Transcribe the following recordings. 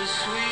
a sweet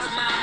my, my.